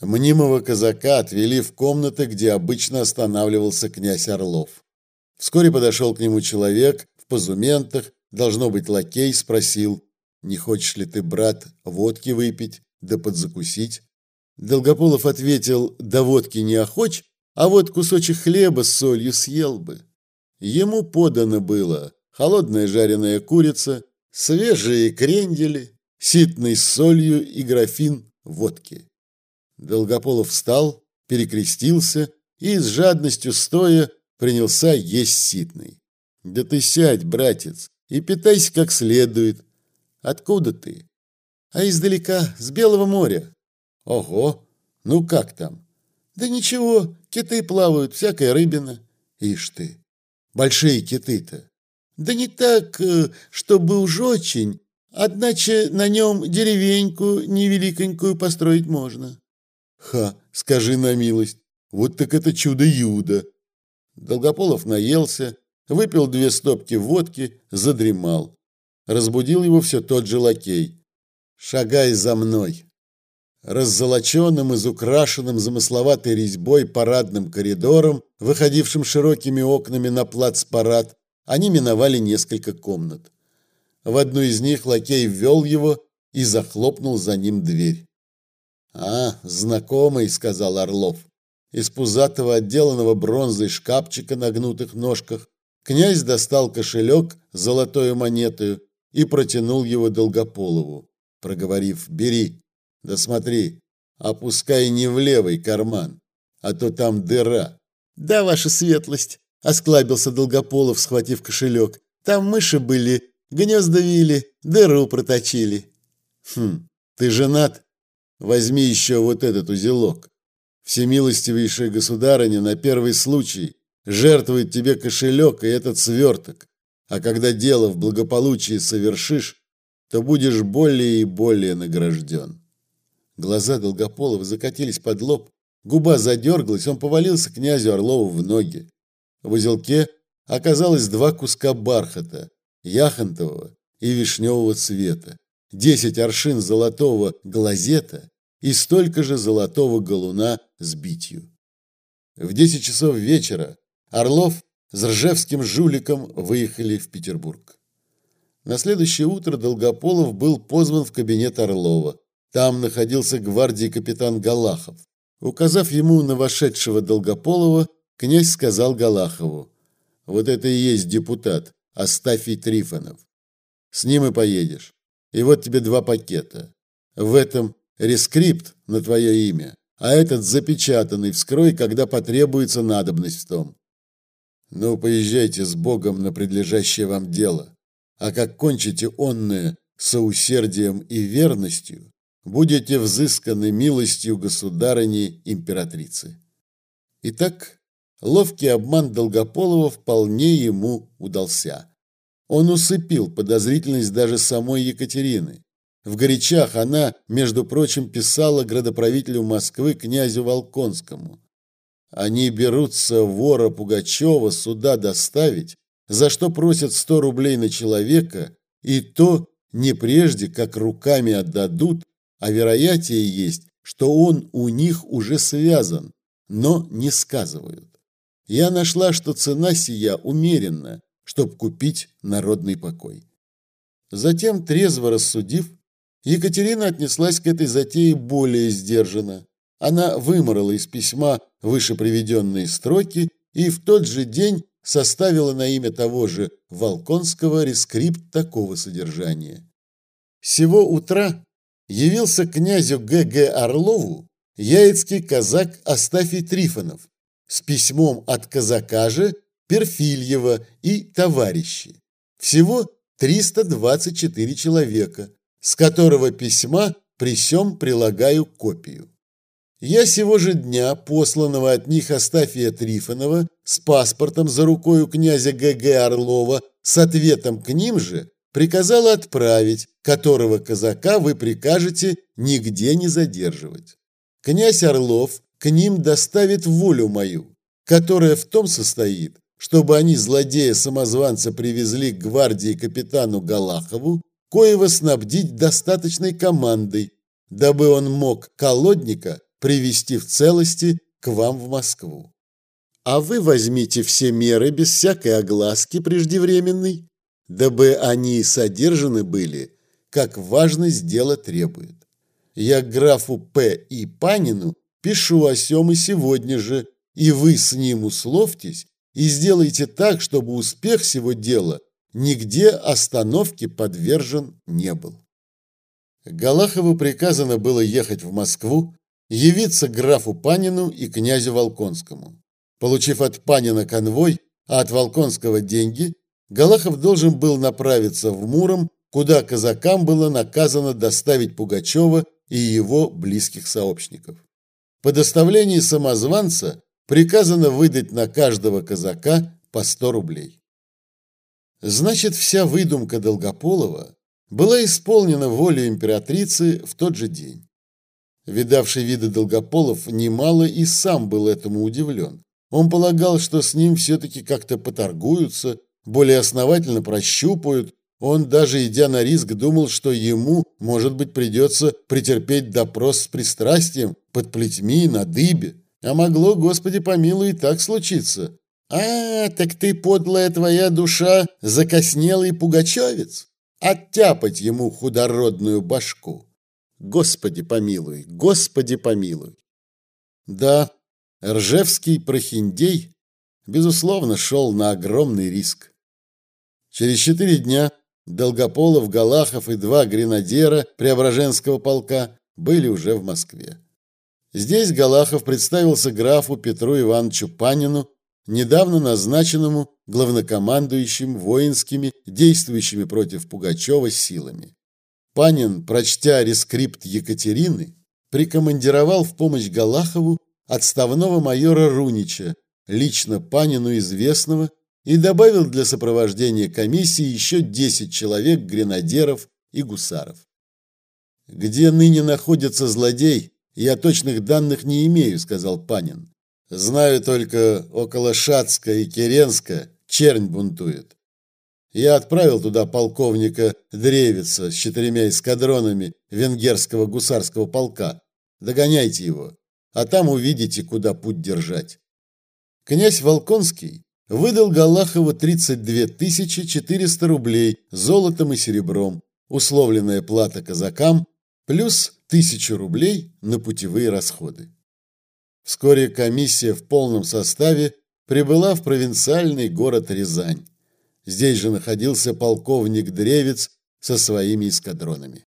Мнимого казака отвели в комнаты, где обычно останавливался князь Орлов. Вскоре подошел к нему человек в позументах, должно быть лакей, спросил, «Не хочешь ли ты, брат, водки выпить, да подзакусить?» Долгополов ответил, «Да водки не охоч, а вот кусочек хлеба с солью съел бы». Ему подано было холодная жареная курица, свежие крендели, ситный с солью и графин водки. Долгополов встал, перекрестился и с жадностью стоя принялся есть ситный. «Да ты сядь, братец, и питайся как следует. Откуда ты?» «А издалека, с Белого моря». «Ого! Ну как там?» «Да ничего, киты плавают, всякая рыбина». «Ишь ты! Большие киты-то!» «Да не так, э, чтобы уж очень, одначе на нем деревеньку невеликонькую построить можно». Ха, скажи на милость, вот так это чудо-юдо. Долгополов наелся, выпил две стопки водки, задремал. Разбудил его все тот же лакей. «Шагай за мной!» Раззолоченным, изукрашенным замысловатой резьбой парадным коридором, выходившим широкими окнами на плац-парад, они миновали несколько комнат. В одну из них лакей ввел его и захлопнул за ним дверь. «А, знакомый», — сказал Орлов. Из пузатого, отделанного бронзой шкафчика на гнутых ножках князь достал кошелек с золотой монетой и протянул его Долгополову, проговорив «Бери, да смотри, опускай не в левый карман, а то там дыра». «Да, ваша светлость», — осклабился Долгополов, схватив кошелек. «Там мыши были, гнезда вили, дыру проточили». «Хм, ты женат?» Возьми еще вот этот узелок. Всемилостивейшая государыня на первый случай жертвует тебе кошелек и этот сверток. А когда дело в благополучии совершишь, то будешь более и более награжден. Глаза Долгополова закатились под лоб, губа задергалась, он повалился князю Орлову в ноги. В узелке оказалось два куска бархата, яхонтового и вишневого цвета, десять аршин золотого глазета и столько же золотого галуна с битью. В 10 часов вечера Орлов с Ржевским жуликом выехали в Петербург. На следующее утро Долгополов был позван в кабинет Орлова. Там находился гвардии капитан Галахов. Указав ему на вошедшего Долгополова, князь сказал Галахову, «Вот это и есть депутат, Астафий Трифонов. С ним и поедешь. И вот тебе два пакета. В этом рескрипт на твое имя, а этот запечатанный вскрой, когда потребуется надобность в том. Ну, поезжайте с Богом на предлежащее вам дело, а как кончите онное соусердием и верностью, будете взысканы милостью государыни императрицы. Итак, ловкий обман Долгополова вполне ему удался. Он усыпил подозрительность даже самой Екатерины. В горячах она, между прочим, писала градоправителю Москвы князю Волконскому. Они берутся вора Пугачева сюда доставить, за что просят сто рублей на человека, и то не прежде, как руками отдадут, а вероятнее есть, что он у них уже связан, но не сказывают. Я нашла, что цена сия умеренна, чтоб купить народный покой. Затем, трезво рассудив, Екатерина отнеслась к этой затее более сдержанно. Она выморала из письма выше приведенные строки и в тот же день составила на имя того же Волконского рескрипт такого содержания. Сего утра явился князю Г.Г. Орлову яицкий казак Астафий Трифонов с письмом от казака же Перфильева и товарищи. Всего 324 человека, с которого письма при сём прилагаю копию. Я сего же дня, посланного от них Астафия Трифонова, с паспортом за рукою князя Г.Г. Орлова, с ответом к ним же, приказала отправить, которого казака вы прикажете нигде не задерживать. Князь Орлов к ним доставит волю мою, которая в том состоит, чтобы они злодея-самозванца привезли к гвардии капитану Галахову коего снабдить достаточной командой, дабы он мог колодника привести в целости к вам в Москву. А вы возьмите все меры без всякой огласки преждевременной, дабы они содержаны были, как важность дела требует. Я графу П. и Панину пишу о сём и сегодня же, и вы с ним условьтесь и сделайте так, чтобы успех сего дела нигде остановки подвержен не был. Галахову приказано было ехать в Москву, явиться графу Панину и князю Волконскому. Получив от Панина конвой, а от Волконского деньги, Галахов должен был направиться в Муром, куда казакам было наказано доставить Пугачева и его близких сообщников. По доставлении самозванца приказано выдать на каждого казака по 100 рублей. Значит, вся выдумка Долгополова была исполнена волей императрицы в тот же день. Видавший виды Долгополов немало и сам был этому удивлен. Он полагал, что с ним все-таки как-то поторгуются, более основательно прощупают. Он, даже идя на риск, думал, что ему, может быть, придется претерпеть допрос с пристрастием, под плетьми, на дыбе. А могло, Господи помилуй, так случиться. А, так ты, подлая твоя душа, закоснелый пугачевец? Оттяпать ему худородную башку. Господи помилуй, Господи помилуй. Да, Ржевский прохиндей, безусловно, шел на огромный риск. Через четыре дня Долгополов, Галахов и два гренадера Преображенского полка были уже в Москве. Здесь Галахов представился графу Петру Ивановичу Панину, недавно назначенному главнокомандующим воинскими, действующими против Пугачева силами. Панин, прочтя рескрипт Екатерины, прикомандировал в помощь Галахову отставного майора Рунича, лично Панину известного, и добавил для сопровождения комиссии еще 10 человек гренадеров и гусаров. «Где ныне находится злодей, я точных данных не имею», — сказал Панин. «Знаю только, около Шацка и Керенска чернь бунтует. Я отправил туда полковника Древица с четырьмя эскадронами венгерского гусарского полка. Догоняйте его, а там увидите, куда путь держать. Князь Волконский выдал Галахову 32 400 рублей золотом и серебром, условленная плата казакам, плюс тысячу рублей на путевые расходы. Вскоре комиссия в полном составе прибыла в провинциальный город Рязань. Здесь же находился полковник Древец со своими эскадронами.